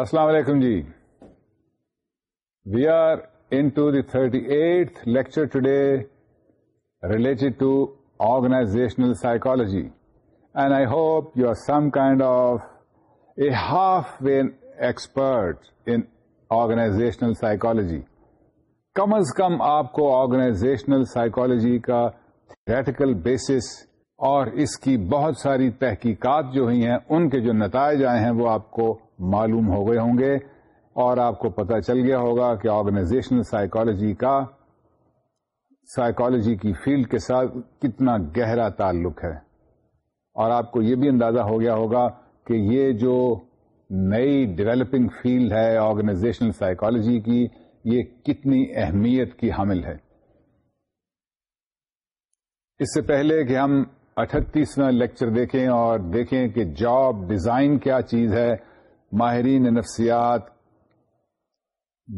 السلام علیکم جی we are in to the thirty eight lecture today related to organisational psychology and I hope you are some kind of a half way expert in organisational psychology کم از کم آپ کو organisational psychology کا theoretical basis اور اس کی بہت ساری تحقیقات جو ہوئی ہیں ان کے جو نتائج آئے ہیں وہ آپ کو معلوم ہو گئے ہوں گے اور آپ کو پتہ چل گیا ہوگا کہ آرگنائزیشنل سائیکالوجی کا سائیکالوجی کی فیلڈ کے ساتھ کتنا گہرا تعلق ہے اور آپ کو یہ بھی اندازہ ہو گیا ہوگا کہ یہ جو نئی ڈیولپنگ فیلڈ ہے آرگنائزیشنل سائیکالوجی کی یہ کتنی اہمیت کی حامل ہے اس سے پہلے کہ ہم اٹھتیسواں لیکچر دیکھیں اور دیکھیں کہ جاب ڈیزائن کیا چیز ہے ماہرین نفسیات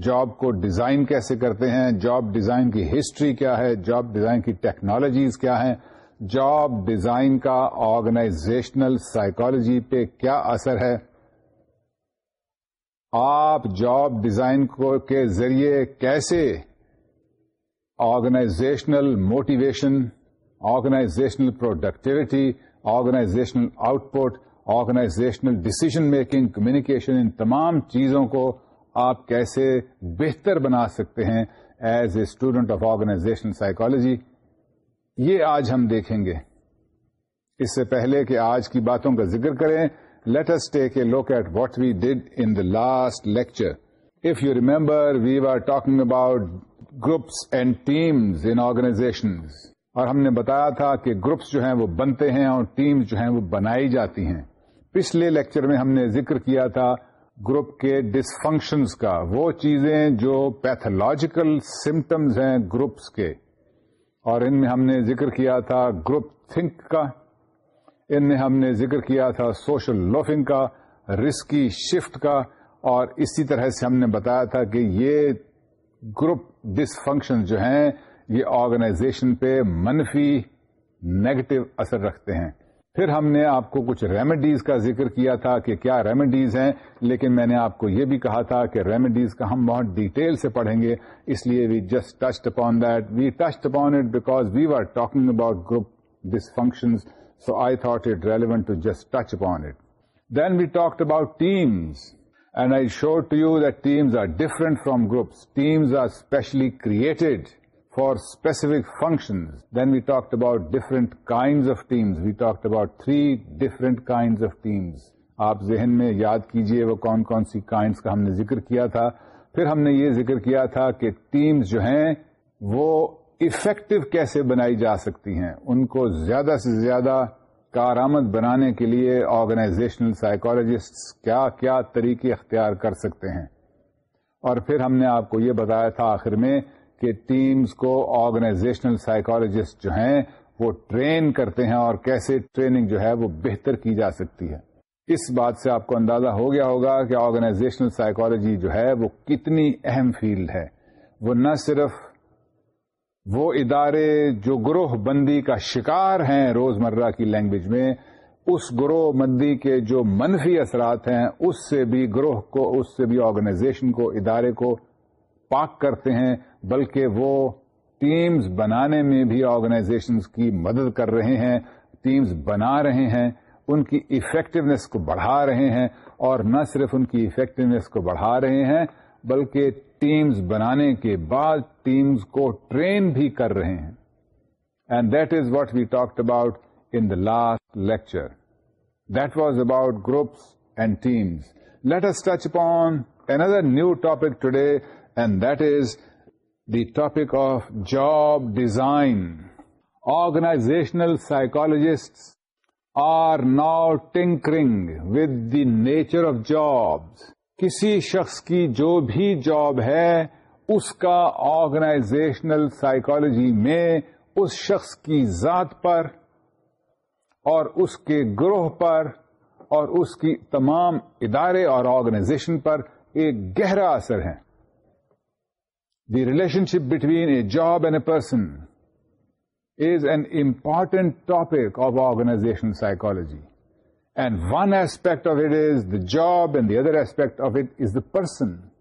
جاب کو ڈیزائن کیسے کرتے ہیں جاب ڈیزائن کی ہسٹری کیا ہے جاب ڈیزائن کی ٹیکنالوجیز کیا ہیں جاب ڈیزائن کا آرگنائزیشنل سائیکالوجی پہ کیا اثر ہے آپ جاب ڈیزائن کے ذریعے کیسے organisational motivation organisational productivity organisational output organisational decision making communication ان تمام چیزوں کو آپ کیسے بہتر بنا سکتے ہیں as a student of organisational psychology یہ آج ہم دیکھیں گے اس سے پہلے کہ آج کی باتوں کا ذکر کریں us take a look at what we did in the last lecture if you remember we are talking about groups and teams in organisation اور ہم نے بتایا تھا کہ گروپس جو ہیں وہ بنتے ہیں اور ٹیمز جو ہیں وہ بنائی جاتی ہیں پچھلے لیکچر میں ہم نے ذکر کیا تھا گروپ کے ڈسفنکشنز کا وہ چیزیں جو پیتھولوجیکل سمٹمز ہیں گروپس کے اور ان میں ہم نے ذکر کیا تھا گروپ تھنک کا ان میں ہم نے ذکر کیا تھا سوشل لوفنگ کا رسکی شفٹ کا اور اسی طرح سے ہم نے بتایا تھا کہ یہ گروپ ڈسفنکشن جو ہیں یہ آرگنائزیشن پہ منفی نیگیٹو اثر رکھتے ہیں پھر ہم نے آپ کو کچھ ریمیڈیز کا ذکر کیا تھا کہ کیا ریمیڈیز ہیں لیکن میں نے آپ کو یہ بھی کہا تھا کہ ریمیڈیز کا ہم بہت ڈیٹیل سے پڑھیں گے اس لیے we just touched upon that we touched upon it because we are talking about group dysfunctions so I thought it relevant to just touch upon it then we talked about teams and I show to you that teams are different from groups teams are especially created for specific functions then we talked about different kinds of teams we talked about three different kinds of teams آپ ذہن میں یاد کیجئے وہ کون کون سی کائنس کا ہم نے ذکر کیا تھا پھر ہم نے یہ ذکر کیا تھا کہ ٹیمز جو ہیں وہ افیکٹو کیسے بنائی جا سکتی ہیں ان کو زیادہ سے زیادہ کارآمد بنانے کے لیے آرگنائزیشنل سائیکولوجسٹ کیا کیا طریقے اختیار کر سکتے ہیں اور پھر ہم نے آپ کو یہ بتایا تھا آخر میں کہ ٹیمز کو آرگنائزیشنل سائیکالوجسٹ جو ہیں وہ ٹرین کرتے ہیں اور کیسے ٹریننگ جو ہے وہ بہتر کی جا سکتی ہے اس بات سے آپ کو اندازہ ہو گیا ہوگا کہ آرگنائزیشنل سائیکالوجی جو ہے وہ کتنی اہم فیلڈ ہے وہ نہ صرف وہ ادارے جو گروہ بندی کا شکار ہیں روز مرہ کی لینگویج میں اس گروہ بندی کے جو منفی اثرات ہیں اس سے بھی گروہ کو اس سے بھی آرگنائزیشن کو ادارے کو پاک کرتے ہیں بلکہ وہ ٹیمز بنانے میں بھی آرگنائزیشن کی مدد کر رہے ہیں ٹیمز بنا رہے ہیں ان کی افیکٹونیس کو بڑھا رہے ہیں اور نہ صرف ان کی افیکٹونیس کو بڑھا رہے ہیں بلکہ ٹیمز بنانے کے بعد ٹیمز کو ٹرین بھی کر رہے ہیں and that is what we talked about in the last lecture that was about groups and teams let us touch upon another new topic today and that is the topic of job design organisational psychologists are now tinkering with the nature of jobs. کسی شخص کی جو بھی job ہے اس کا organisational psychology میں اس شخص کی ذات پر اور اس کے گروہ پر اور اس کی تمام ادارے اور آرگنائزیشن پر ایک گہرا اثر ہے The relationship between a job and a person is an important topic of organizational psychology. And one aspect of it is the job and the other aspect of it is the person.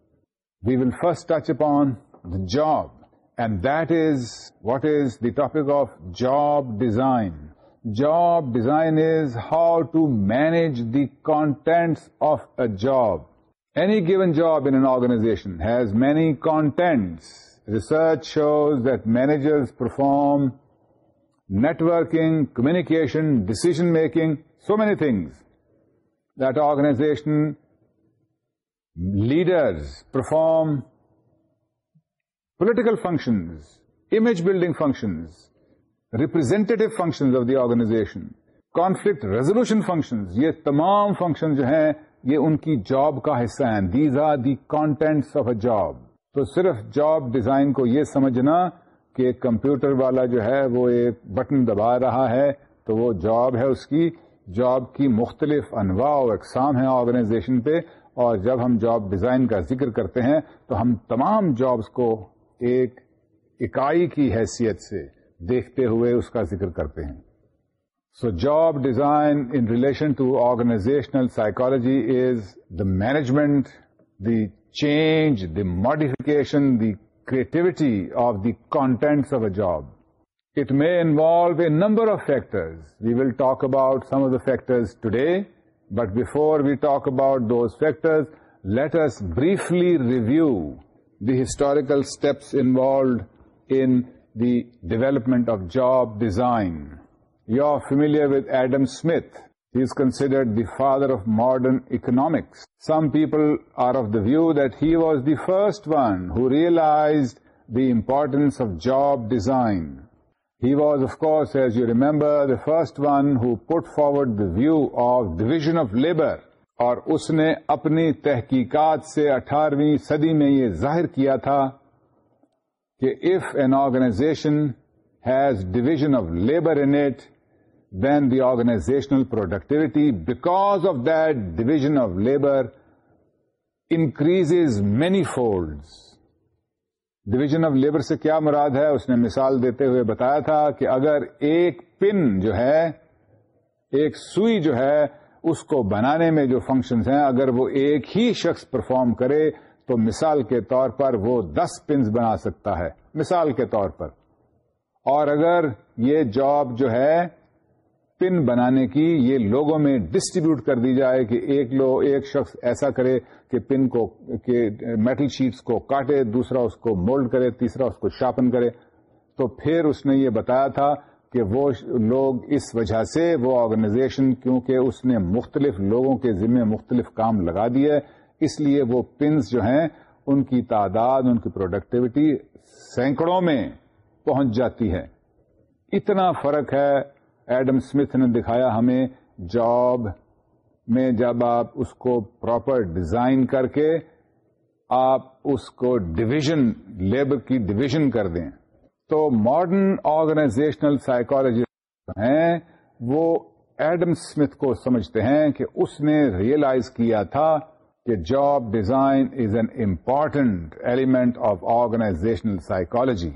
We will first touch upon the job, and that is what is the topic of job design. Job design is how to manage the contents of a job. Any given job in organisation has many contents research shows that managers perform networking communication decision making so many things that organisation leaders perform political functions image building functions representative function of the organisation conflict resolution functions یہ تمام function جو ہیں یہ ان کی job کا حصہ ہیں these are the contents of a job تو صرف جاب ڈیزائن کو یہ سمجھنا کہ کمپیوٹر والا جو ہے وہ ایک بٹن دبا رہا ہے تو وہ جاب ہے اس کی جاب کی مختلف انواع و اقسام ہیں آرگنائزیشن پہ اور جب ہم جاب ڈیزائن کا ذکر کرتے ہیں تو ہم تمام جابس کو ایک اکائی کی حیثیت سے دیکھتے ہوئے اس کا ذکر کرتے ہیں So job design in relation to organizational psychology is the management, the change, the modification, the creativity of the contents of a job. It may involve a number of factors. We will talk about some of the factors today, but before we talk about those factors, let us briefly review the historical steps involved in the development of job design. You are familiar with Adam Smith he is considered the father of modern economics some people are of the view that he was the first one highlights the importance of job design he was of course as you remember the first one put forward the view of division of labour اور اس نے اپنی تحقیقات سے اٹھارہویں صدی میں یہ ظاہر کیا تھا کہ if an organisation has division of labour and the organisational productivity because of division of labour increase many folds division of labour سے کیا مراد ہے اس نے مثال دیتے ہوئے بتایا تھا کہ اگر ایک پن جو ہے ایک سوئی جو ہے اس کو بنانے میں جو فنکشنز ہیں اگر وہ ایک ہی شخص پرفارم کرے تو مثال کے طور پر وہ دس پنز بنا سکتا ہے مثال کے طور پر اور اگر یہ جاب جو ہے پن بنانے کی یہ لوگوں میں ڈسٹریبیوٹ کر دی جائے کہ ایک لو ایک شخص ایسا کرے کہ پن کو کہ میٹل شیٹس کو کاٹے دوسرا اس کو مولڈ کرے تیسرا اس کو شاپن کرے تو پھر اس نے یہ بتایا تھا کہ وہ لوگ اس وجہ سے وہ آرگنائزیشن کیونکہ اس نے مختلف لوگوں کے ذمے مختلف کام لگا دیے اس لیے وہ پنز جو ہیں ان کی تعداد ان کی پروڈکٹیوٹی سینکڑوں میں پہنچ جاتی ہے اتنا فرق ہے ایڈم اسمتھ نے دکھایا ہمیں جاب میں جب آپ اس کو پراپر ڈیزائن کر کے آپ اس کو ڈویژن لیبر کی ڈویژن کر دیں تو ماڈرن آرگنائزیشنل سائیکالوجسٹ ہیں وہ ایڈم سمتھ کو سمجھتے ہیں کہ اس نے ریئلائز کیا تھا کہ job design is an important element of organisational psychology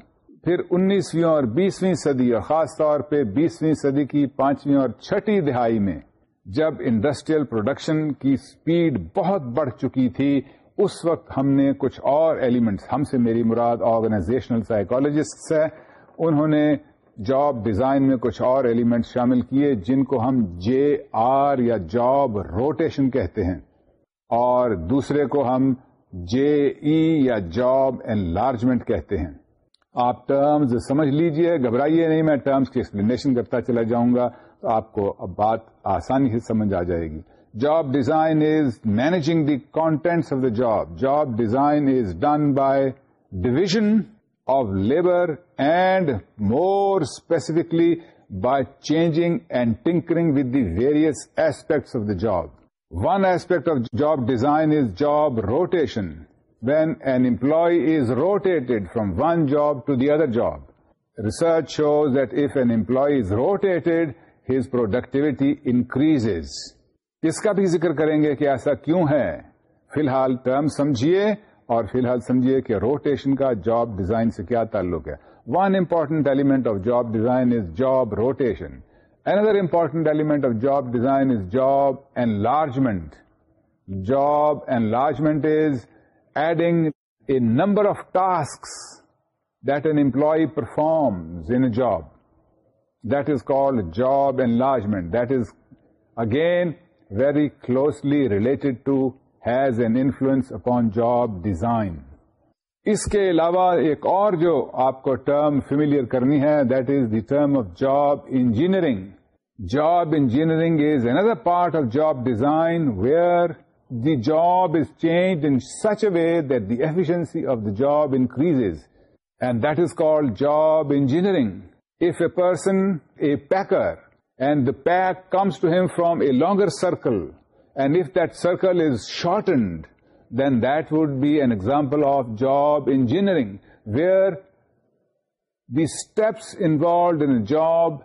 پھر انیسویں اور بیسویں صدی اور خاص طور پہ بیسویں صدی کی پانچویں اور چھٹی دہائی میں جب انڈسٹریل پروڈکشن کی سپیڈ بہت بڑھ چکی تھی اس وقت ہم نے کچھ اور ایلیمنٹس ہم سے میری مراد آرگنائزیشنل سائیکولوجسٹ ہے انہوں نے جاب ڈیزائن میں کچھ اور ایلیمنٹ شامل کیے جن کو ہم جے آر یا جاب روٹیشن کہتے ہیں اور دوسرے کو ہم جے ای یا جاب ان کہتے ہیں آپ ٹرمز سمجھ لیجئے گھبرائیے نہیں میں ٹرمز کی ایکسپلینیشن کرتا چلا جاؤں گا تو آپ کو اب بات آسانی سے سمجھ آ جائے گی job design is managing the contents of the job job design is done by division of labour and more specifically by changing and tinkering with the various aspects of the job one aspect of job design is job rotation when an employee is rotated from one job to the other job research shows that if an employee is rotated, his productivity increase اس کا بھی ذکر کریں گے کہ ایسا کیوں ہے فی الحال ٹرم سمجھیے اور فی الحال سمجھیے کہ روٹیشن کا جاب ڈیزائن سے کیا تعلق ہے one important element of job design is job rotation another important element of job design is job enlargement job enlargement is adding a number of task that an employee performs in a job That is called جاب enlargement. That that is again very closely related to has an influence upon job design اس کے علاوہ ایک اور جو آپ کو term familiar کرنی ہے that is the term of job engineering job engineering is another part of job design where the job is changed in such a way that the efficiency of the job increases. And that is called job engineering. If a person, a packer, and the pack comes to him from a longer circle, and if that circle is shortened, then that would be an example of job engineering, where the steps involved in a job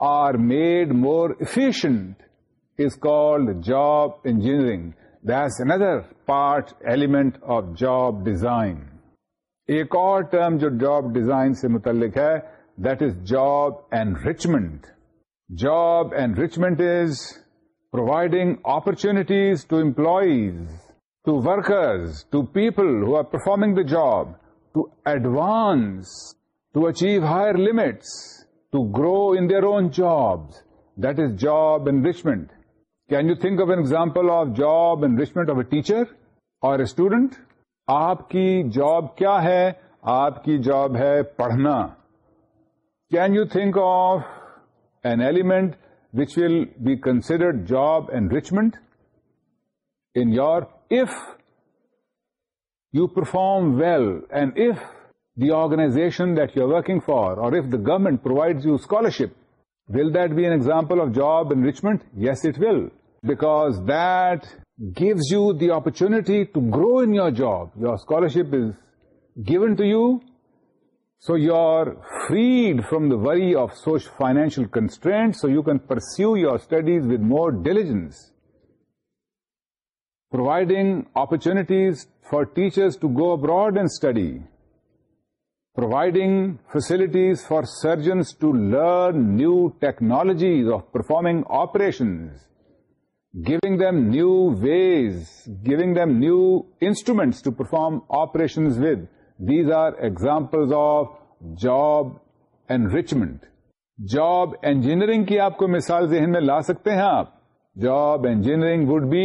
are made more efficient engineering درز another part element of job design ایک اور term جو job design سے متعلق ہے that is job enrichment job enrichment is providing opportunities to employees to workers to people here performing the job to advance to new higher limits through in jobs that is job enrichment can you think of an example of job enrichment of a teacher اور a student آپ کی job کیا ہے آپ کی job ہے پڑھنا can you think of an element which will be considered job enrichment ریچمنٹ your if you perform well and if the organisation that you are working for or if the government provide you scholarship will that be example of job enrichment yes it will because that gives you the opportunity to grow in your job. Your scholarship is given to you, so you're freed from the worry of social financial constraints, so you can pursue your studies with more diligence, providing opportunities for teachers to go abroad and study, providing facilities for surgeons to learn new technologies of performing operations, giving them new ways giving them new instruments to perform operation with these are example of job enrichment job engineering کی آپ کو مثال ذہن میں لا سکتے ہیں آپ job engineering would be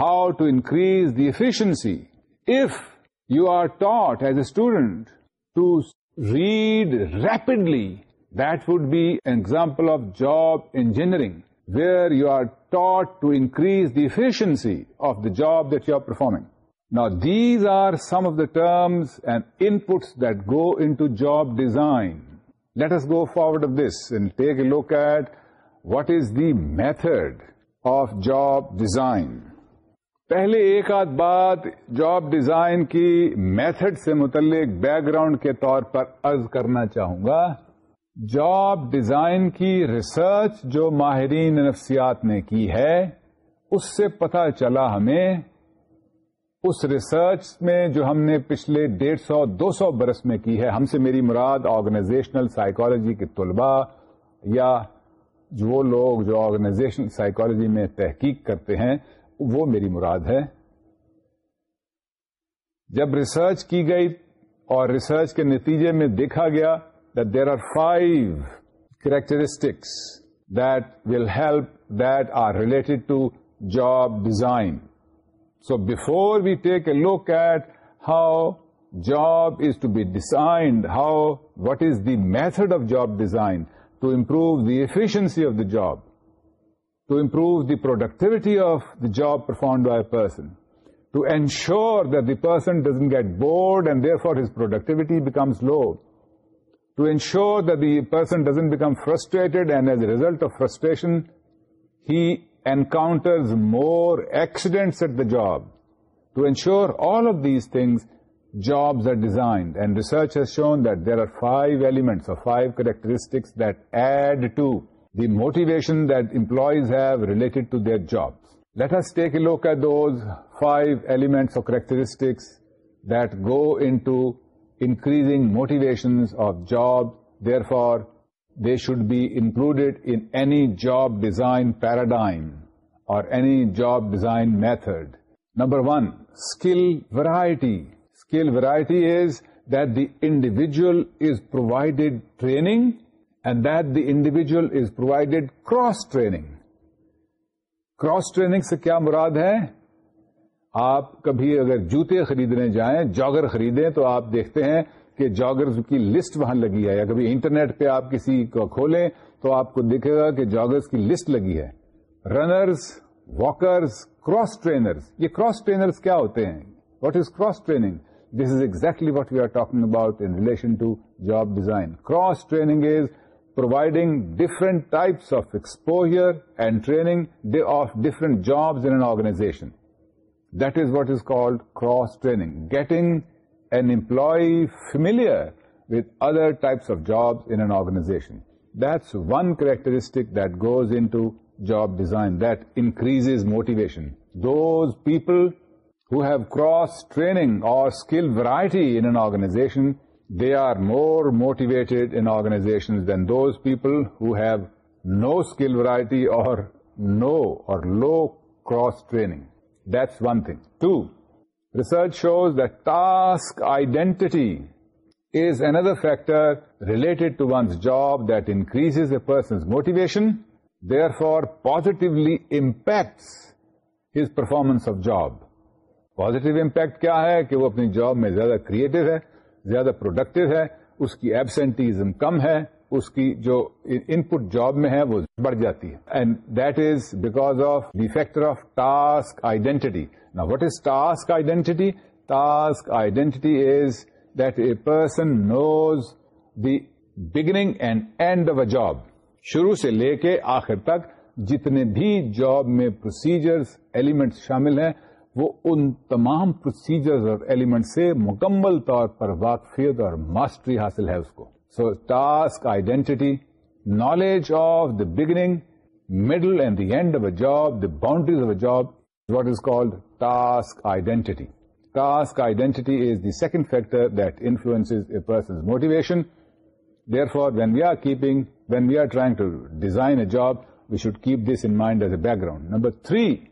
how to increase the efficiency if you are taught as a student to read rapidly the example of job engineering where you are taught to increase the efficiency of the job that you are performing نا these are some of the terms and inputs that go into job design let us go forward of this and take a look at what is the method of job design پہلے ایک آدھ بات job design کی method سے متعلق background کے طور پر عرض کرنا چاہوں گا جاب ڈیزائن کی ریسرچ جو ماہرین نفسیات نے کی ہے اس سے پتہ چلا ہمیں اس ریسرچ میں جو ہم نے پچھلے ڈیڑھ سو دو سو برس میں کی ہے ہم سے میری مراد آرگنائزیشنل سائیکالوجی کے طلباء یا جو وہ لوگ جو آرگنائزیشنل سائیکالوجی میں تحقیق کرتے ہیں وہ میری مراد ہے جب ریسرچ کی گئی اور ریسرچ کے نتیجے میں دیکھا گیا that there are 5 characteristics that will help, that are related to job design. So before we take a look at how job is to be designed, what is the method of job design to improve the efficiency of the job, to improve the productivity of the job performed by a person, to ensure that the person doesn't get bored and therefore his productivity becomes low, to ensure that the person doesn't become frustrated, and as a result of frustration, he encounters more accidents at the job. To ensure all of these things, jobs are designed, and research has shown that there are 5 elements or 5 characteristics that add to the motivation that employees have related to their jobs. Let us take a look at those 5 elements or characteristics that go into increasing motivation of job therefore they should be included in any job design paradigm or any job design method number one skill variety skill variety is that the individual is provided training and that the individual is provided cross training cross training سے کیا مراد ہے آپ کبھی اگر جوتے خریدنے جائیں جاگر خریدیں تو آپ دیکھتے ہیں کہ جاگرز کی لسٹ وہاں لگی ہے یا کبھی انٹرنیٹ پہ آپ کسی کو کھولیں تو آپ کو دیکھے گا کہ جاگرس کی لسٹ لگی ہے رنرز واکرز کراس ٹرینرز یہ کراس ٹرینرز کیا ہوتے ہیں what is cross training this is exactly what we are talking about in relation to job design cross training is providing different types of exposure and training of different in انگنازیشن That is what is called cross-training, getting an employee familiar with other types of jobs in an organization. That's one characteristic that goes into job design that increases motivation. Those people who have cross-training or skill variety in an organization, they are more motivated in organizations than those people who have no skill variety or low cross-training. One thing to research shows داسک identity is another factor related to one's job that increase a person's motivation they are for positively impacts his performance of job positive impact کیا ہے کہ وہ اپنی job میں زیادہ creative ہے زیادہ productive ہے اس کی ایبسنٹیزم کم ہے اس کی جو ان پٹ جاب میں ہے وہ بڑھ جاتی ہے and that is because of of the factor task identity نا what is task identity task identity is that a person knows the beginning and end of a job شروع سے لے کے آخر تک جتنے بھی جاب میں پروسیجرز ایلیمنٹس شامل ہیں وہ ان تمام پروسیجر اور ایلیمنٹ سے مکمل طور پر واقفیت اور ماسٹری حاصل ہے اس کو So task identity, knowledge of the beginning, middle and the end of a job, the boundaries of a job, is what is called task identity. Task identity is the second factor that influences a person's motivation. Therefore, when we are trying to design a job, we should keep this in mind as a background. Number 3,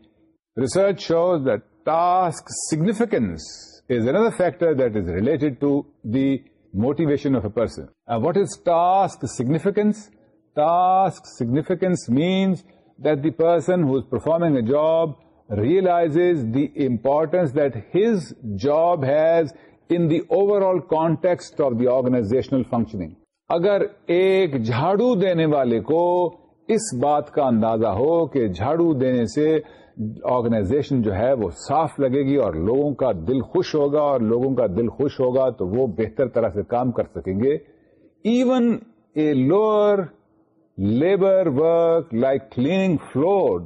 research shows that task significance is another factor that is related to the motivation of a person. Uh, what is task significance? Task significance means that the person who is performing a job realizes the importance that his job has in the overall context of the organizational functioning. اگر ایک جھاڑو دینے والے کو اس بات کا اندازہ ہو کہ جھاڑو دینے سے آرگنائزیشن جو ہے وہ صاف لگے گی اور لوگوں کا دل خوش ہوگا اور لوگوں کا دل خوش ہوگا تو وہ بہتر طرح سے کام کر سکیں گے even a lower labour work like cleaning floor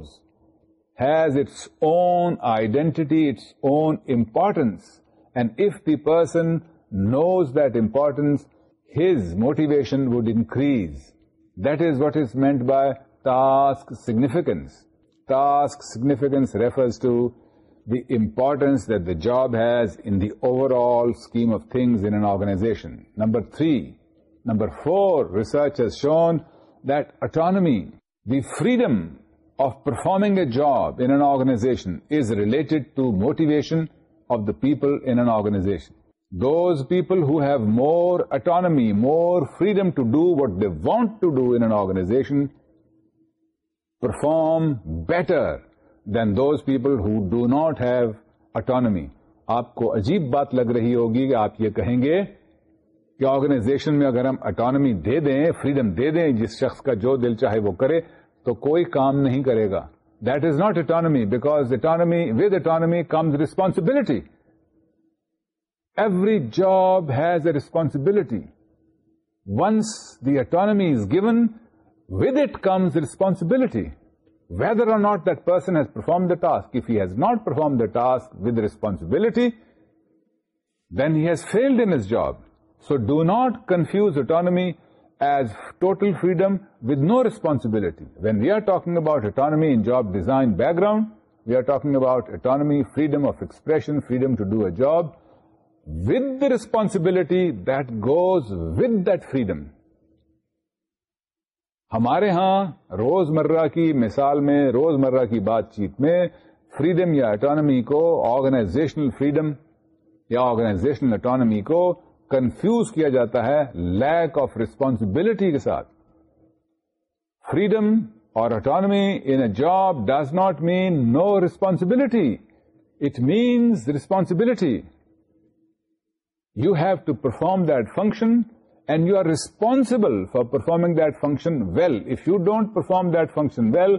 has its own identity its own importance and if the person knows that importance his motivation would increase that is what is meant by task significance Task significance refers to the importance that the job has in the overall scheme of things in an organization. Number four, research has shown that autonomy, the freedom of performing a job in an organization, is related to motivation of the people in an organization. Those people who have more autonomy, more freedom to do what they want to do in an organization perform better than those people who do not have autonomy آپ کو عجیب بات لگ رہی ہوگی کہ آپ یہ کہیں گے کہ آرگنائزیشن میں اگر ہم اٹانمی دے دیں فریڈم دے دیں جس شخص کا جو دل چاہے وہ کرے تو کوئی کام نہیں کرے گا that is not autonomy because autonomy with autonomy comes responsibility every job has a responsibility once the autonomy is given With it comes responsibility, whether or not that person has performed the task. If he has not performed the task with responsibility, then he has failed in his job. So do not confuse autonomy as total freedom with no responsibility. When we are talking about autonomy in job design background, we are talking about autonomy, freedom of expression, freedom to do a job, with the responsibility that goes with that freedom. ہمارے ہاں روز مرہ کی مثال میں روز مرہ کی بات چیت میں فریڈم یا اٹانمی کو آرگنائزیشنل فریڈم یا آرگنائزیشنل اٹانمی کو کنفیوز کیا جاتا ہے لیک آف ریسپانسبلٹی کے ساتھ فریڈم اور autonomy in a job does not mean no responsibility it means responsibility you have to perform that function and you are responsible for performing that function well if you don't perform that function well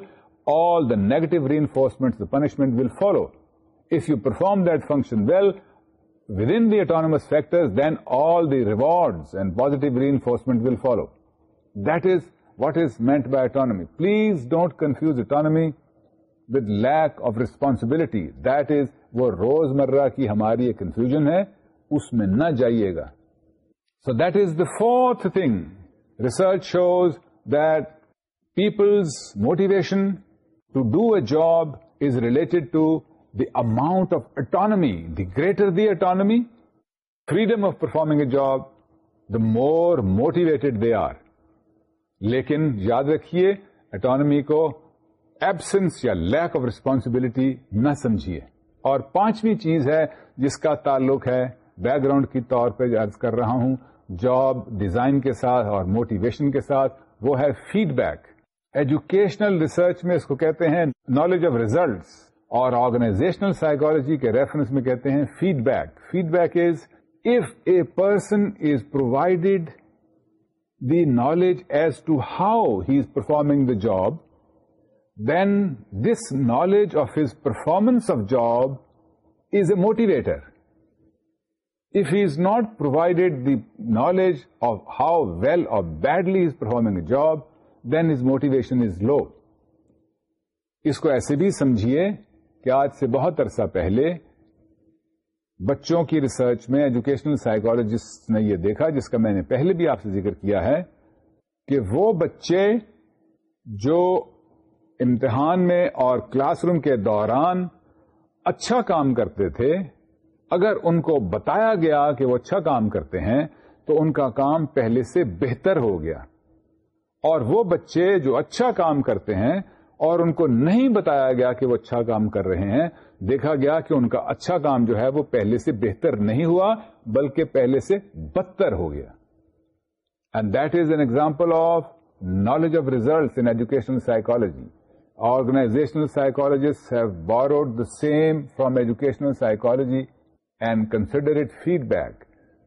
all the negative reinforcement punishment will follow if you perform that function well within the autonomous factor then all the rewards and positive reinforcement will follow that is what is meant by autonomy please don't confuse autonomy with lack of responsibility that is وہ روز مرہ کی ہماری confusion ہے اس میں نہ جائیے گا so that is the four thing research shows that people's motivation to do a job is related to the amount of autonomy the greater the autonomy freedom of performing a job the more motivated they are لیکن یاد رکھیے autonomy کو absence یا lack of responsibility نہ سمجھیے اور پانچویں چیز ہے جس کا تعلق ہے بیک گراؤنڈ کی طور پہ عرض کر رہا ہوں جاب ڈیزائن کے ساتھ اور موٹیویشن کے ساتھ وہ ہے فیڈ بیک ایجوکیشنل ریسرچ میں اس کو کہتے ہیں نالج آف ریزلٹس اور آرگنائزیشنل سائیکالوجی کے ریفرنس میں کہتے ہیں feedback feedback is if a person is provided the knowledge as to how he is performing the job then this knowledge of his performance of job is a motivator if he is not provided the knowledge of how well or badly he is performing a job, then his motivation is low. اس کو ایسے بھی سمجھیے کہ آج سے بہت عرصہ پہلے بچوں کی ریسرچ میں ایجوکیشنل سائیکولوجسٹ نے یہ دیکھا جس کا میں نے پہلے بھی آپ سے ذکر کیا ہے کہ وہ بچے جو امتحان میں اور کلاس روم کے دوران اچھا کام کرتے تھے اگر ان کو بتایا گیا کہ وہ اچھا کام کرتے ہیں تو ان کا کام پہلے سے بہتر ہو گیا اور وہ بچے جو اچھا کام کرتے ہیں اور ان کو نہیں بتایا گیا کہ وہ اچھا کام کر رہے ہیں دیکھا گیا کہ ان کا اچھا کام جو ہے وہ پہلے سے بہتر نہیں ہوا بلکہ پہلے سے بدتر ہو گیا and that is an example of knowledge of result in educational organisational organisational have borrowed the same from educational psychology and consider it feedback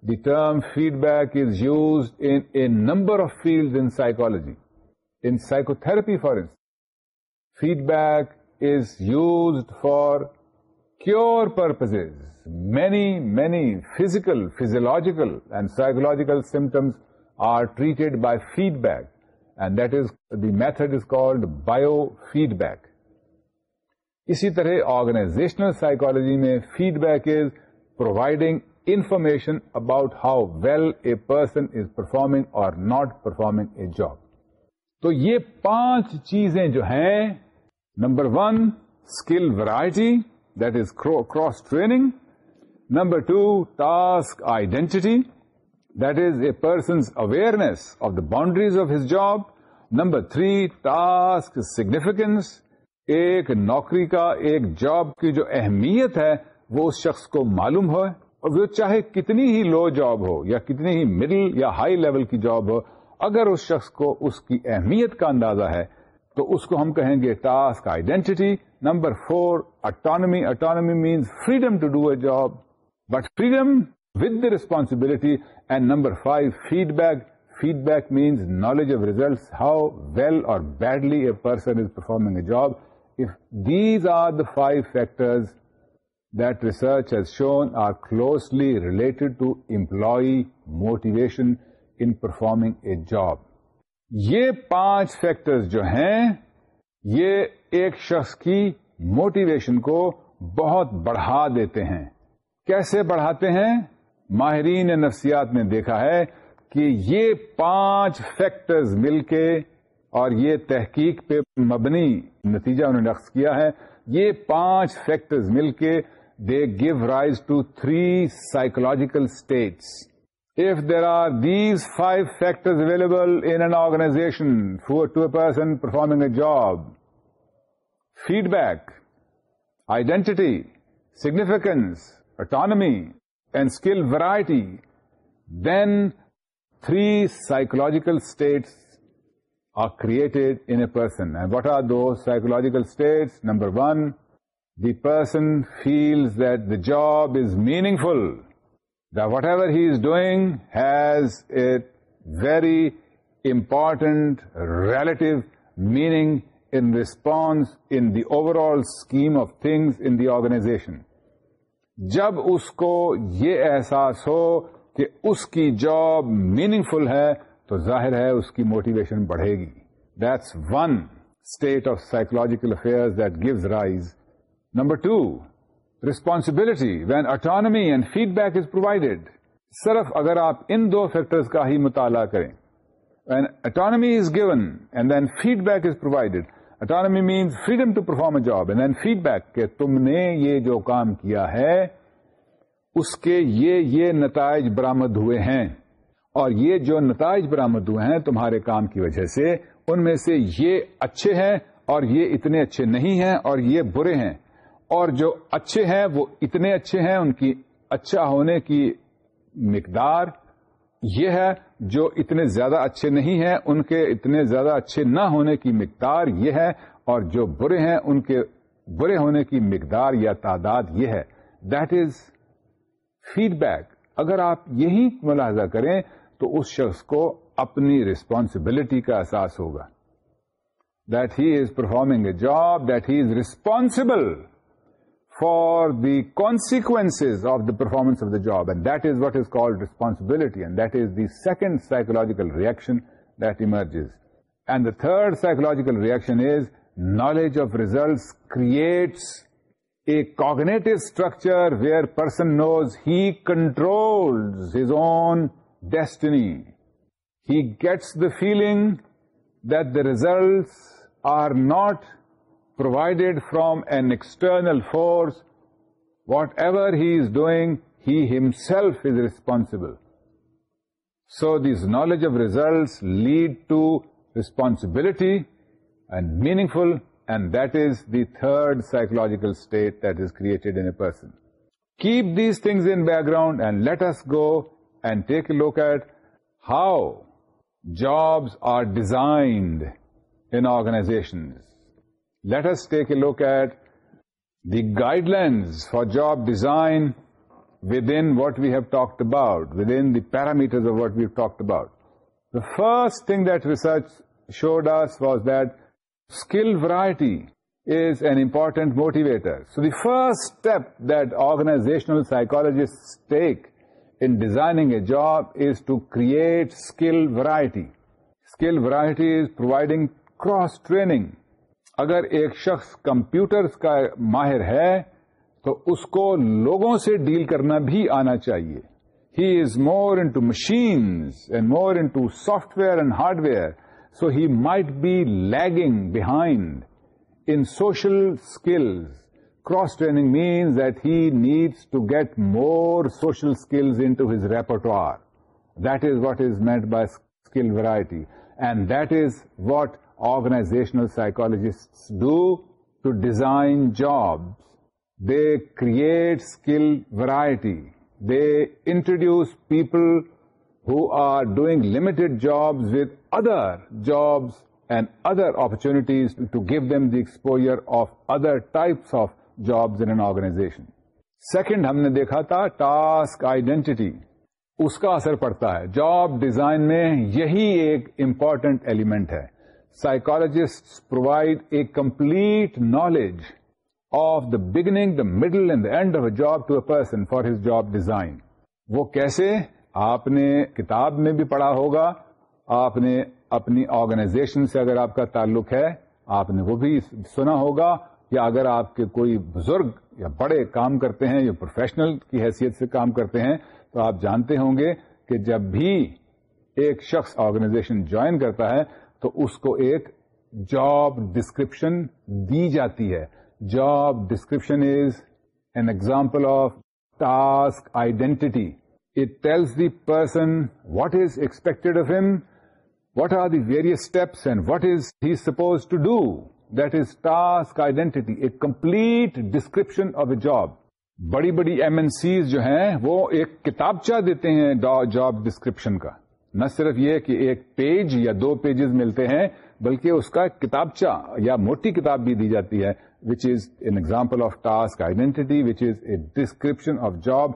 the term feedback is use in a number of field in psychology in psychotherapy for feedback is used for core purposes many میری physical physiological and psychological symptoms are treated by feedback and that is the method is called biofeedback اسی طرح organisational psychology میں feedback is providing information about how well a person is performing اور not performing a job تو یہ پانچ چیزیں جو ہیں number one skill variety that is cross training number two task identity that is a person's awareness of the boundaries of his job number three task significance ایک نوکری کا ایک جاب کی جو اہمیت ہے وہ اس شخص کو معلوم ہو اور وہ چاہے کتنی ہی لو جاب ہو یا کتنی ہی مڈل یا ہائی لیول کی جاب ہو اگر اس شخص کو اس کی اہمیت کا اندازہ ہے تو اس کو ہم کہیں گے task identity number four autonomy autonomy means freedom to do a job but freedom with the responsibility and number five feedback feedback means knowledge of results how well اور badly a person is performing a job if these are the five factors that research has shown are closely related to employee motivation in performing a job. یہ پانچ factors جو ہیں یہ ایک شخص کی motivation کو بہت بڑھا دیتے ہیں کیسے بڑھاتے ہیں ماہرین نفسیات نے دیکھا ہے کہ یہ پانچ فیکٹرز مل کے اور یہ تحقیق پہ مبنی نتیجہ انہوں نے نقص کیا ہے یہ پانچ فیکٹرز مل کے they give rise to 3 psychological states. If there are these 5 factors available in an organization to a person performing a job, feedback, identity, significance, autonomy, and skill variety, then 3 psychological states are created in a person. And what are those psychological states? Number 1, the person feels that the job is meaningful the whatever he is doing has important very important relative meaning in the in the overall scheme of organization. In the organization جب اس کو یہ احساس ہو کہ اس کی job meaning فل ہے تو ظاہر ہے اس کی موٹیویشن بڑھے گی that's one state of psychological affair that gives rise number two responsibility when autonomy and feedback is provided صرف اگر آپ ان دو فیکٹرز کا ہی مطالعہ کریں when is given and then feedback is provided autonomy means freedom to perform a job then feedback کہ تم نے یہ جو کام کیا ہے اس کے یہ نتائج برامد ہوئے ہیں اور یہ جو نتائج برامد ہوئے ہیں تمہارے کام کی وجہ سے ان میں سے یہ اچھے ہیں اور یہ اتنے اچھے نہیں ہیں اور یہ برے ہیں اور جو اچھے ہیں وہ اتنے اچھے ہیں ان کی اچھا ہونے کی مقدار یہ ہے جو اتنے زیادہ اچھے نہیں ہیں ان کے اتنے زیادہ اچھے نہ ہونے کی مقدار یہ ہے اور جو برے ہیں ان کے برے ہونے کی مقدار یا تعداد یہ ہے دیٹ از فیڈ بیک اگر آپ یہی ملاحظہ کریں تو اس شخص کو اپنی ریسپانسبلٹی کا احساس ہوگا that he is performing a job that he is responsible for the consequences of the performance of the job, and that is what is called responsibility, and that is the second psychological reaction that emerges. And the third psychological reaction is knowledge of results creates a cognitive structure where person knows he controls his own destiny. He gets the feeling that the results are not provided from an external force. Whatever he is doing, he himself is responsible. So these knowledge of results lead to responsibility and meaningful, and that is the third psychological state that is created in a person. Keep these things in background and let us go and take a look at how jobs are designed in organizations. Let us take a look at the guidelines for job design within what we have talked about, within the parameters of what we've talked about. The first thing that research showed us was that skill variety is an important motivator. So the first step that organizational psychologists take in designing a job is to create skill variety. Skill variety is providing cross-training اگر ایک شخص computer کا ماہر ہے تو اس کو لوگوں سے ڈیل کرنا بھی آنا چاہیے he is more in machines and more in software and hardware so he might be lagging behind in social skills cross training means that he needs to get more social skills into his repertoire that is what is meant by skill variety and that is what to design do They job they create skill introduce they introduce people doing limited limited with with other and and other to to give them the exposure of other types of jobs in organisation second ہم نے دیکھا تھا task identity اس کا اثر پڑتا ہے job design میں یہی ایک امپورٹنٹ ایلیمنٹ ہے psychologist provide a complete knowledge of the beginning the middle and the end of a job to a person for his job design وہ کیسے آپ نے کتاب میں بھی پڑھا ہوگا آپ نے اپنی آرگنائزیشن سے اگر آپ کا تعلق ہے آپ نے وہ بھی سنا ہوگا یا اگر آپ کے کوئی بزرگ یا بڑے کام کرتے ہیں یا پروفیشنل کی حیثیت سے کام کرتے ہیں تو آپ جانتے ہوں گے کہ جب بھی ایک شخص آرگنائزیشن جوائن کرتا ہے تو اس کو ایک جاب ڈسکرپشن دی جاتی ہے job description is an example of task identity it tells the person what is expected of him what are the various steps and what is he suppose to do that is task identity a complete description of a job بڑی بڑی M N Cs جو ہیں وہ ایک کتابچہ دیتے ہیں job description کا نہ صرف یہ کہ ایک پیج یا دو پیجز ملتے ہیں بلکہ اس کا کتابچہ یا موٹی کتاب بھی دی جاتی ہے which is an example of task identity which is a description of job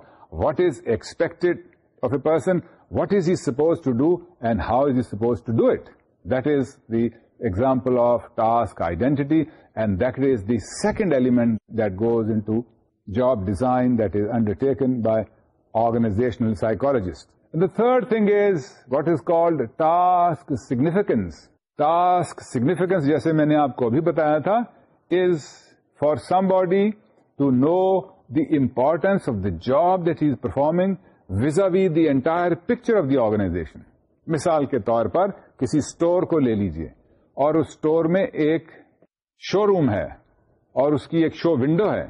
what is expect a person what is he suppose to do and how is he suppose to do it that is the example of task identity and that is the second element that goes into job design that is undertaken by organisational psychologist the third thing is what is call significance significance جیسے میں نے آپ کو ابھی بتایا تھا body to know the importance of the job performing visa we their picture of the organization مثال کے طور پر کسی اسٹور کو لے لیجیے اور اس اسٹور میں ایک شو روم ہے اور اس کی ایک شو ونڈو ہے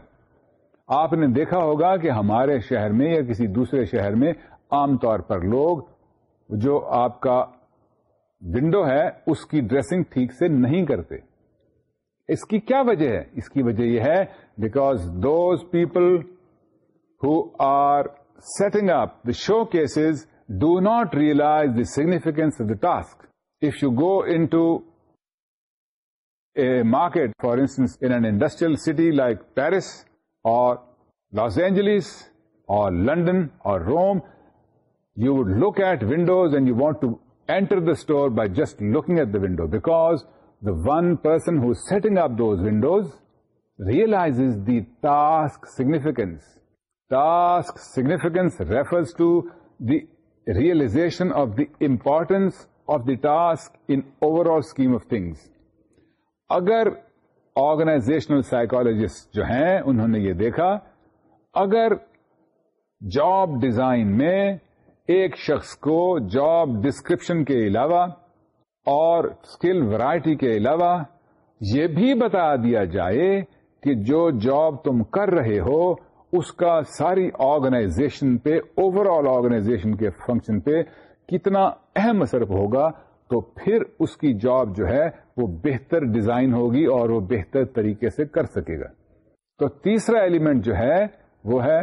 آپ نے دیکھا ہوگا کہ ہمارے شہر میں یا کسی دوسرے شہر میں عام طور پر لوگ جو آپ کا ونڈو ہے اس کی ڈریسنگ ٹھیک سے نہیں کرتے اس کی کیا وجہ ہے اس کی وجہ یہ ہے because those people who are setting up the showcases do not realise the significance of the task if you go into a market for instance in an industrial city like Paris or Los Angeles or London or Rome you would look at windows and you want to enter the store by just looking at the window because the one person his setting up windows realise دیگنیفکینس significance refers to the realisation of the importance of the task انیم of things اگر organisational psychologist جو ہیں انہوں نے یہ دیکھا اگر job design میں ایک شخص کو جاب ڈسکرپشن کے علاوہ اور اسکل ورائٹی کے علاوہ یہ بھی بتا دیا جائے کہ جو جاب تم کر رہے ہو اس کا ساری آرگنائزیشن پہ اوور آل آرگنائزیشن کے فنکشن پہ کتنا اہم اثر ہوگا تو پھر اس کی جاب جو ہے وہ بہتر ڈیزائن ہوگی اور وہ بہتر طریقے سے کر سکے گا تو تیسرا ایلیمنٹ جو ہے وہ ہے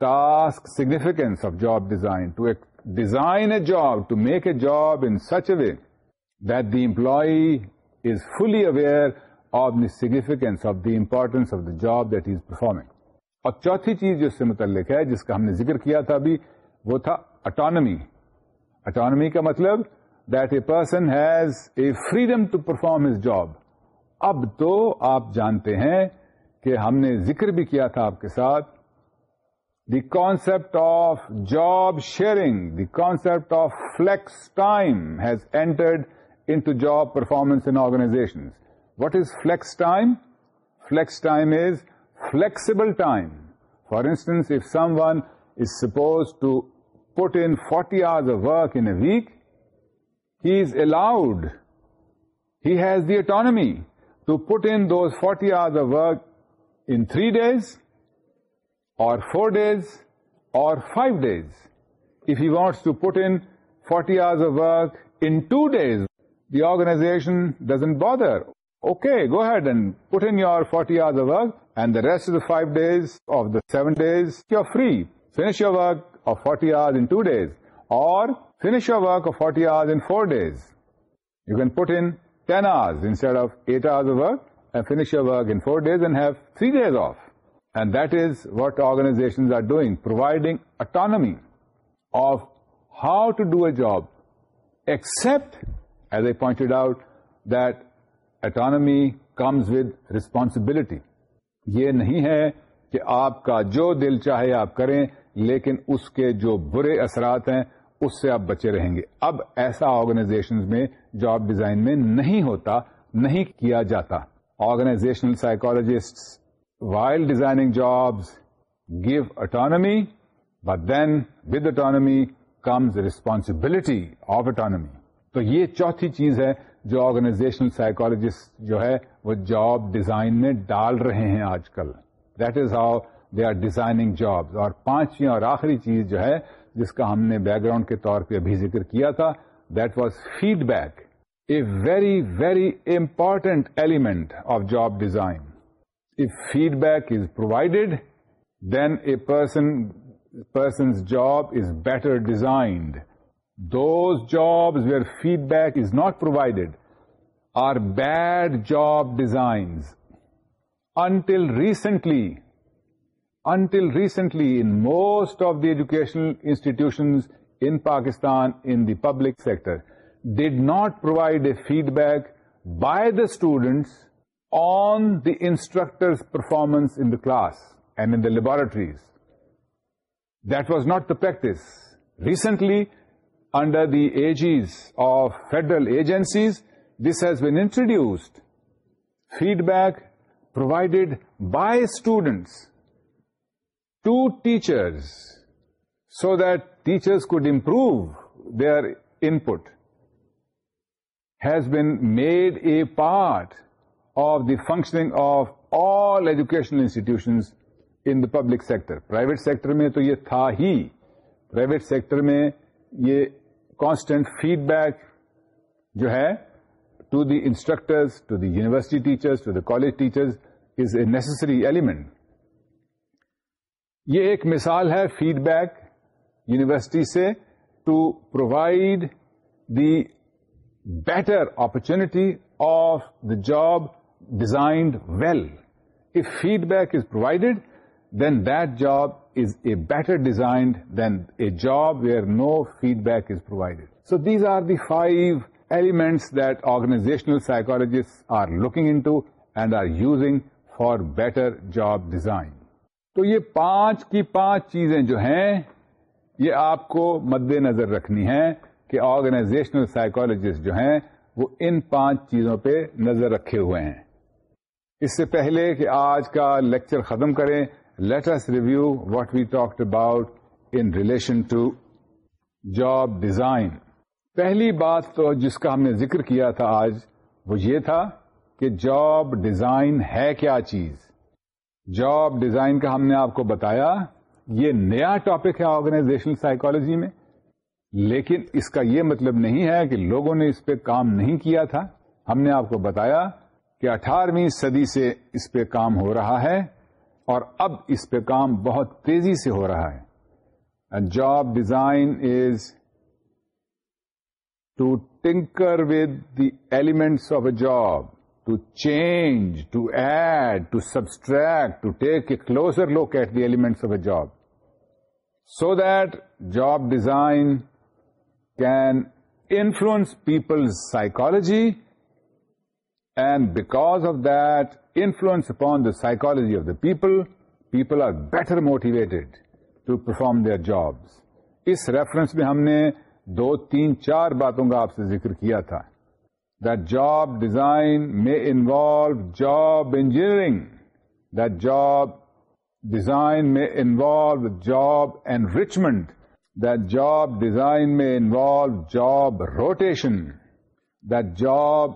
task significance of job design to design a job to make a job in such a way that the employee is fully aware of the significance of the importance of the job that is performing اور چوتھی چیز جو اس سے متعلق ہے جس کا ہم نے ذکر کیا تھا ابھی وہ تھا اٹانمی اٹانمی کا مطلب that a person has a freedom to perform his job اب تو آپ جانتے ہیں کہ ہم نے ذکر بھی کیا تھا آپ کے ساتھ the concept of job sharing, the concept of flex time has entered into job performance in organizations. What is flex time? Flex time is flexible time. For instance, if someone is supposed to put in 40 hours of work in a week, he is allowed, he has the autonomy to put in those 40 hours of work in 3 days, or 4 days or 5 days. If he wants to put in 40 hours of work in 2 days, the organization doesn't bother. Okay, go ahead and put in your 40 hours of work, and the rest of the 5 days of the 7 days, you're free. Finish your work of 40 hours in 2 days, or finish your work of 40 hours in 4 days. You can put in 10 hours instead of 8 hours of work, and finish your work in 4 days and have 3 days off. And that is what organizations are doing providing autonomy of how to do a job except as a pointed out that autonomy comes with responsibility یہ نہیں ہے کہ آپ کا جو دل چاہے آپ کریں لیکن اس کے جو برے اثرات ہیں اس سے آپ بچے رہیں گے اب ایسا آرگنائزیشن میں جاب ڈیزائن میں نہیں ہوتا نہیں کیا جاتا organisational psychologist designing designing jobs give autonomy then then with autonomy comes responsibility of autonomy تو یہ چوتھی چیز ہے جو آرگنائزیشنل سائیکولوجسٹ جو ہے وہ جاب ڈیزائن میں ڈال رہے ہیں آج کل that is how they are designing jobs اور پانچویں اور آخری چیز جو ہے جس کا ہم نے بیک گراؤنڈ کے طور پہ ابھی ذکر کیا تھا that was feedback a very very important element of job design If feedback is provided, then a person's job is better designed. Those jobs where feedback is not provided are bad job designs. Until recently, in most of the educational institutions in Pakistan, in the public sector, did not provide a feedback by the students on the instructor's performance in the class and in the laboratories. That was not the practice. Recently, under the aegis of federal agencies, this has been introduced. Feedback provided by students to teachers so that teachers could improve their input has been made a part of the fishing of all education institution in the public sector private sector میں تو یہ تھا ہی private sector میں یہ constant feedback جو ہے to the instructors to the university teachers to the college teacher is a necessary element یہ ایک مثال ہے فیڈ بیک یونیورسٹی سے to provide the better opportunity of the job designed well. If feedback is provided, then that job is a better designed than a job where no feedback is provided. So these are the five elements that organizational psychologists are looking into and are using for better job design. تو یہ پانچ کی پانچ چیزیں جو ہیں یہ آپ کو مد نظر رکھنی ہیں کہ آرگنائزیشنل سائیکولوجسٹ جو ہیں وہ ان پانچ چیزوں پہ نظر رکھے ہوئے ہیں اس سے پہلے کہ آج کا لیکچر ختم کریں let's review what we talked about in relation to job design پہلی بات تو جس کا ہم نے ذکر کیا تھا آج وہ یہ تھا کہ جاب ڈیزائن ہے کیا چیز جاب ڈیزائن کا ہم نے آپ کو بتایا یہ نیا ٹاپک ہے آرگنائزیشنل سائیکالوجی میں لیکن اس کا یہ مطلب نہیں ہے کہ لوگوں نے اس پہ کام نہیں کیا تھا ہم نے آپ کو بتایا کہ اٹھارہویں صدی سے اس پہ کام ہو رہا ہے اور اب اس پہ کام بہت تیزی سے ہو رہا ہے job design is to tinker with the elements of a job to change to add to subtract to take a closer look at the elements of a job so that job design can influence people's psychology and because of that influence the the of of the people people are better to perform their jobs. اس reference میں ہم نے دو تین چار باتوں کا آپ سے ذکر کیا تھا د جاب ڈیزائن میں involve job engineering the job design میں involve job enrichment, the job design میں involve job rotation the job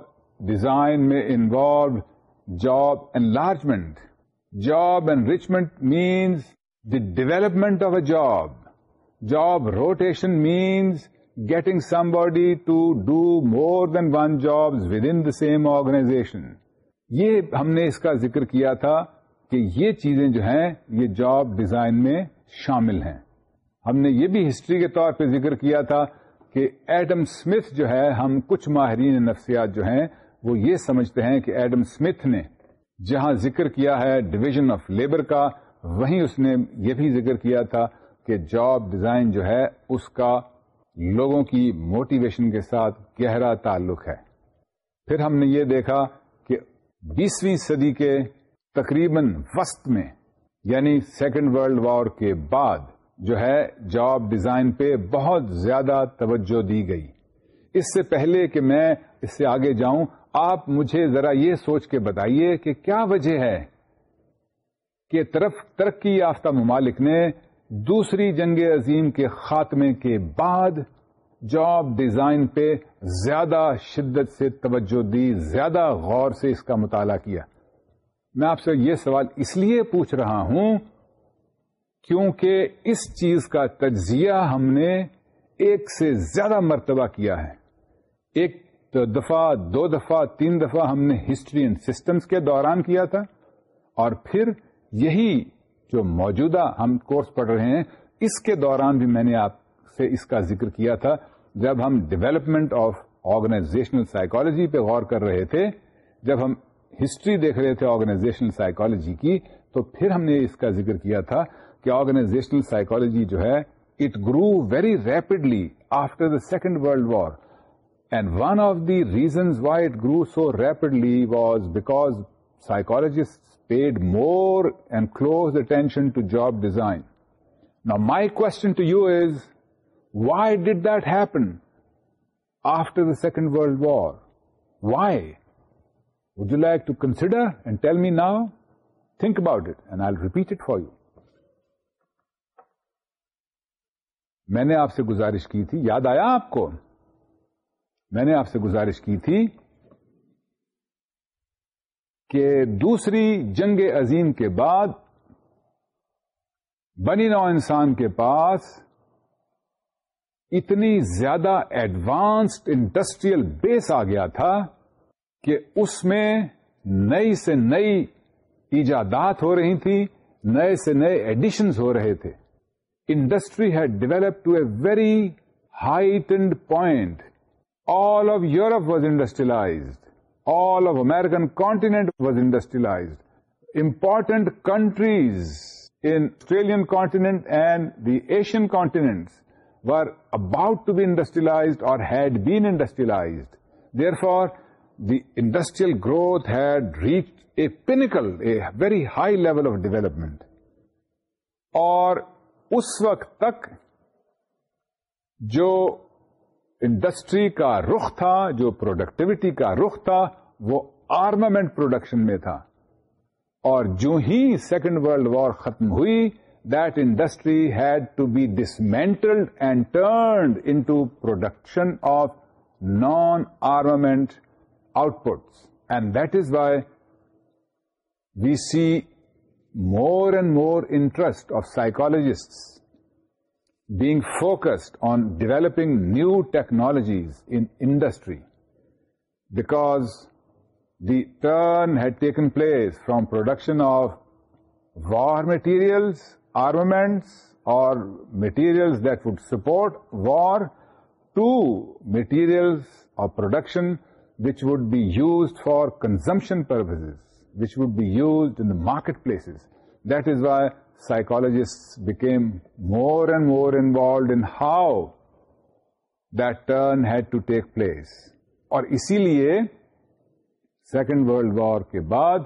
design میں involve job enlargement job enrichment means the development of a job job rotation means getting somebody to do more than one job within the same organization یہ ہم نے اس کا ذکر کیا تھا کہ یہ چیزیں جو ہیں یہ جاب ڈیزائن میں شامل ہیں ہم نے یہ بھی ہسٹری کے طور پہ ذکر کیا تھا کہ ایڈم اسمتھ جو ہے ہم کچھ ماہرین نفسیات جو ہیں وہ یہ سمجھتے ہیں کہ ایڈم اسمتھ نے جہاں ذکر کیا ہے ڈویژن آف لیبر کا وہیں اس نے یہ بھی ذکر کیا تھا کہ جاب ڈیزائن جو ہے اس کا لوگوں کی موٹیویشن کے ساتھ گہرا تعلق ہے پھر ہم نے یہ دیکھا کہ بیسویں صدی کے تقریباً وسط میں یعنی سیکنڈ ورلڈ وار کے بعد جو ہے جاب ڈیزائن پہ بہت زیادہ توجہ دی گئی اس سے پہلے کہ میں اس سے آگے جاؤں آپ مجھے ذرا یہ سوچ کے بتائیے کہ کیا وجہ ہے کہ طرف ترقی یافتہ ممالک نے دوسری جنگ عظیم کے خاتمے کے بعد جاب ڈیزائن پہ زیادہ شدت سے توجہ دی زیادہ غور سے اس کا مطالعہ کیا میں آپ سے یہ سوال اس لیے پوچھ رہا ہوں کیونکہ اس چیز کا تجزیہ ہم نے ایک سے زیادہ مرتبہ کیا ہے ایک تو دفعہ دو دفعہ تین دفعہ ہم نے ہسٹری اینڈ سسٹمس کے دوران کیا تھا اور پھر یہی جو موجودہ ہم کورس پڑھ رہے ہیں اس کے دوران بھی میں نے آپ سے اس کا ذکر کیا تھا جب ہم ڈیولپمنٹ آف آرگنائزیشنل سائیکالوجی پہ غور کر رہے تھے جب ہم ہسٹری دیکھ رہے تھے آرگنائزیشنل سائیکالوجی کی تو پھر ہم نے اس کا ذکر کیا تھا کہ آرگنائزیشنل سائیکالوجی جو ہے it grew very rapidly after the second world war and one of the reasons why it grew so rapidly was because psychologist paid more and close attention to job design نا my question to you is why did that happen after the second world war why would you like to consider and tell me now think about it repeat it for you میں نے آپ سے گزارش کی تھی یاد آیا آپ کو میں نے آپ سے گزارش کی تھی کہ دوسری جنگ عظیم کے بعد بنی نو انسان کے پاس اتنی زیادہ ایڈوانسڈ انڈسٹریل بیس آ گیا تھا کہ اس میں نئی سے نئی ایجادات ہو رہی تھی نئے سے نئے ایڈیشنز ہو رہے تھے industry had developed to a very heightened point all of Europe was industrialised all of American continent was industrialised important countries in Australian continent and the Asian continent were about to be industrialised بیڈسٹریلا for the industrial growth had reached a pinnacle a very high level of development اور اس وقت تک جو industry کا رخ تھا جو productivity کا رخ تھا وہ آرمامنٹ پروڈکشن میں تھا اور جو ہی سیکنڈ ولڈ وار ختم ہوئی that industry had to be dismantled and turned into production of non armament output and that is why we see more and more interest of psychologist being focused on developing new technologies in industry, because the turn had taken place from production of war materials, armaments, or materials that would support war, to materials or production which would be used for consumption purposes, which would be used in the marketplaces. That is why psychologists became more and more involved in how that turn had to take place اور اسی لیے second world war کے بعد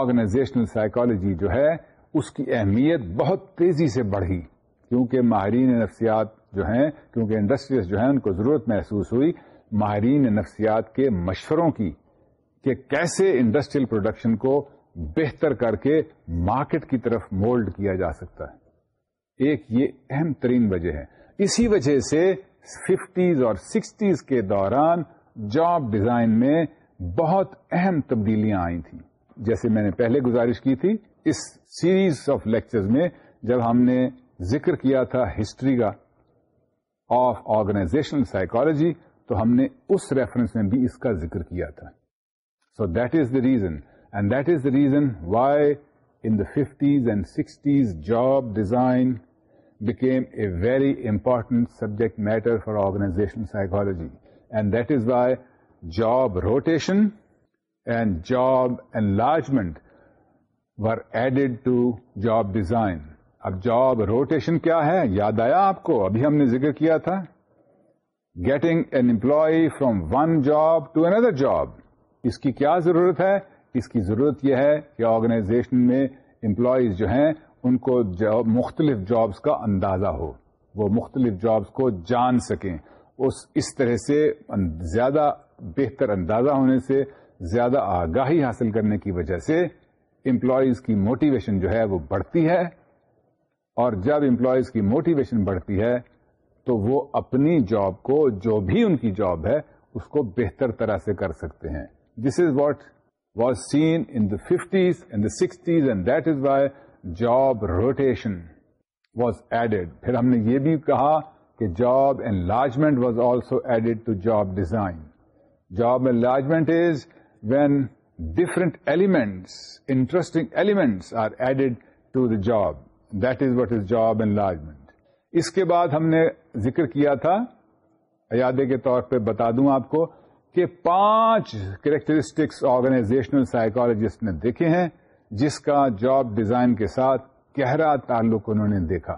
organizational psychology جو ہے اس کی اہمیت بہت تیزی سے بڑھی کیونکہ ماہرین نفسیات جو ہیں کیونکہ انڈسٹریز جو ہیں ان کو ضرورت محسوس ہوئی ماہرین نفسیات کے مشوروں کی کہ کیسے انڈسٹریل پروڈکشن کو بہتر کر کے مارکیٹ کی طرف مولڈ کیا جا سکتا ہے ایک یہ اہم ترین وجہ ہے اسی وجہ سے ففٹیز اور سکسٹیز کے دوران جاب ڈیزائن میں بہت اہم تبدیلیاں آئی تھیں جیسے میں نے پہلے گزارش کی تھی اس سیریز آف لیکچرز میں جب ہم نے ذکر کیا تھا ہسٹری کا آف آرگنائزیشنل سائیکالوجی تو ہم نے اس ریفرنس میں بھی اس کا ذکر کیا تھا so that is the reason And that is the reason why in the 50s and 60s job design became a very important subject matter for organizational psychology. And that is why job rotation and job enlargement were added to job design. اب job rotation کیا ہے یاد آیا آپ کو ابھی ہم نے ذکر کیا تھا getting an employee from one job to another job اس کی کیا ضرورت ہے اس کی ضرورت یہ ہے کہ آرگنائزیشن میں امپلائیز جو ہیں ان کو جاب مختلف جابس کا اندازہ ہو وہ مختلف جابس کو جان سکیں اس اس طرح سے زیادہ بہتر اندازہ ہونے سے زیادہ آگاہی حاصل کرنے کی وجہ سے امپلائیز کی موٹیویشن جو ہے وہ بڑھتی ہے اور جب امپلائیز کی موٹیویشن بڑھتی ہے تو وہ اپنی جاب کو جو بھی ان کی جاب ہے اس کو بہتر طرح سے کر سکتے ہیں this is what was seen in fifties and sixties and that is why job rotation was added پھر ہم نے یہ بھی کہا کہ job enlargement was also added to job design job enlargement is when different elements interesting elements are added to the job that is what is job enlargement اس کے بعد ہم نے ذکر کیا تھا ایادے کے طور پہ بتا دوں آپ کو کے پانچ کریکٹرسٹکس آرگنائزیشنل سائیکالوجسٹ نے دیکھے ہیں جس کا جاب ڈیزائن کے ساتھ گہرا تعلق انہوں نے دیکھا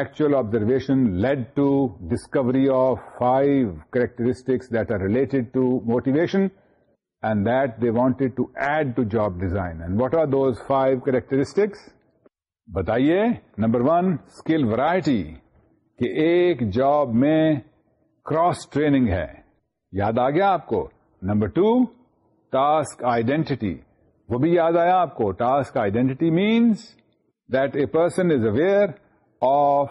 actual observation led to discovery of five characteristics that are related to motivation and that they wanted to add to job design and what are those five characteristics بتائیے نمبر ون اسکل ورائٹی کہ ایک job میں cross training ہے یاد آ گیا آپ کو نمبر ٹو ٹاسک آئیڈینٹی وہ بھی یاد آیا آپ کو task identity means that a person is aware of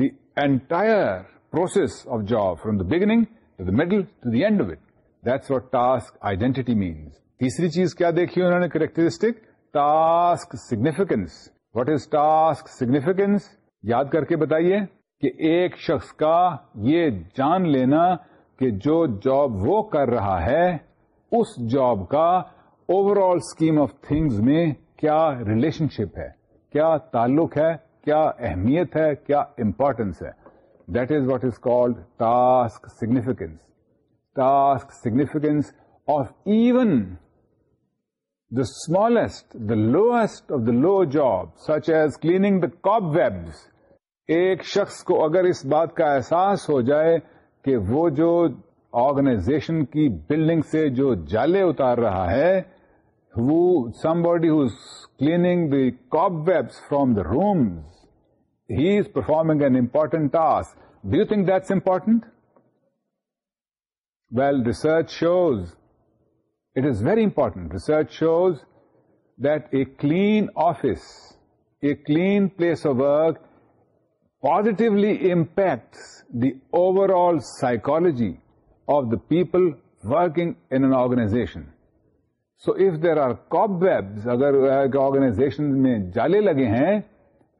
the entire process of job from the beginning to the middle to the end what that's what task identity means تیسری چیز کیا دیکھی انہوں نے characteristic task significance what is task significance یاد کر کے بتائیے کہ ایک شخص کا یہ جان لینا کہ جو جاب وہ کر رہا ہے اس جاب کا overall scheme of things میں کیا ریلیشن شپ ہے کیا تعلق ہے کیا اہمیت ہے کیا امپورٹینس ہے that is what is called task significance task significance of even the smallest the lowest of the low job such as cleaning the cobwebs ایک شخص کو اگر اس بات کا احساس ہو جائے کہ وہ جو آرگنائزیشن کی بلڈنگ سے جو جالے اتار رہا ہے وہ somebody who's cleaning the cobwebs from the rooms he is performing an important task do you think that's important well research shows it is very important research shows that a clean office a clean place of work positively impact the overall psychology of the people working N an organisation so if there are cobweb اگر organisation میں جالے لگے ہیں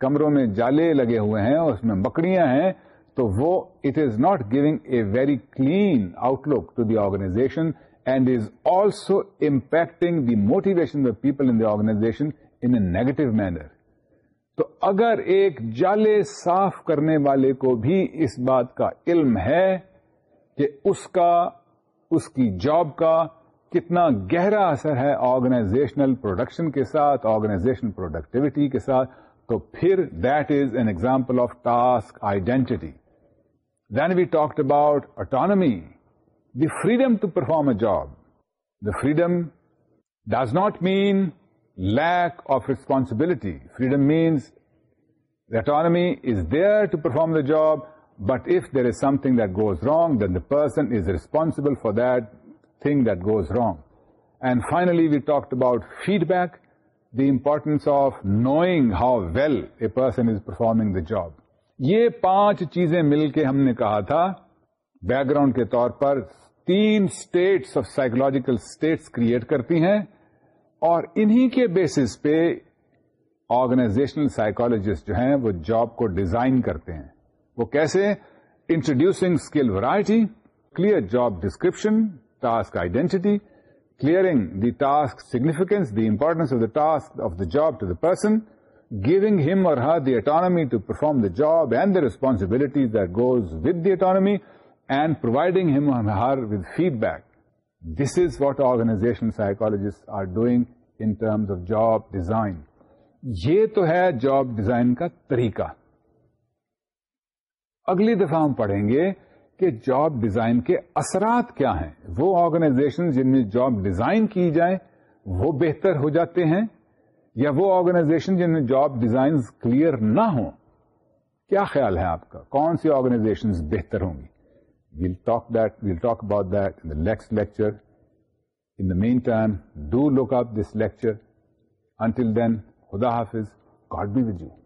کمروں میں جالے لگے ہوئے ہیں اور اس میں بکڑیاں ہیں تو وہ it is not giving a very clean outlook to the organisation and is also impacting the motivation people in the organisation in a negative manner تو اگر ایک جالے صاف کرنے والے کو بھی اس بات کا علم ہے کہ اس کا اس کی جاب کا کتنا گہرا اثر ہے آرگنائزیشنل پروڈکشن کے ساتھ آرگنائزیشنل پروڈکٹیوٹی کے ساتھ تو پھر that is an example of task identity then we talked about autonomy the freedom to perform a job the freedom does not mean lack of responsibility freedom means autonomy is there to perform the job but if there is something that goes wrong the person is responsible for that thing that goes wrong and finally we talk about feedback the importance of knowing how well a person is performing the job یہ پانچ چیزیں مل کے ہم نے کہا تھا back ground کے طور پر تین states of psychological states create کرتی ہیں اور انہی کے بیسس پہ آرگنائزیشنل سائیکالوجسٹ جو ہیں وہ جاب کو ڈیزائن کرتے ہیں وہ کیسے introducing skill variety clear job description task identity clearing the task significance the importance of the task of the job to the person giving him or her the autonomy to perform the job and the responsibility the goes with the autonomy and providing him اورد feedback this is what organization psychologist are doing in terms of job design یہ تو ہے job design کا طریقہ اگلی دفعہ ہم پڑھیں گے کہ جاب ڈیزائن کے اثرات کیا ہیں وہ آرگنائزیشن جن میں جاب ڈیزائن کی جائیں وہ بہتر ہو جاتے ہیں یا وہ آرگنائزیشن جن میں جاب ڈیزائن کلیئر نہ ہوں کیا خیال ہے آپ کا کون سی آرگنائزیشن بہتر ہوں گی ویل ٹاک دل talk about then last lecture in the main term do look ups lecture until then خدا حافظ گاڈ بی وز یو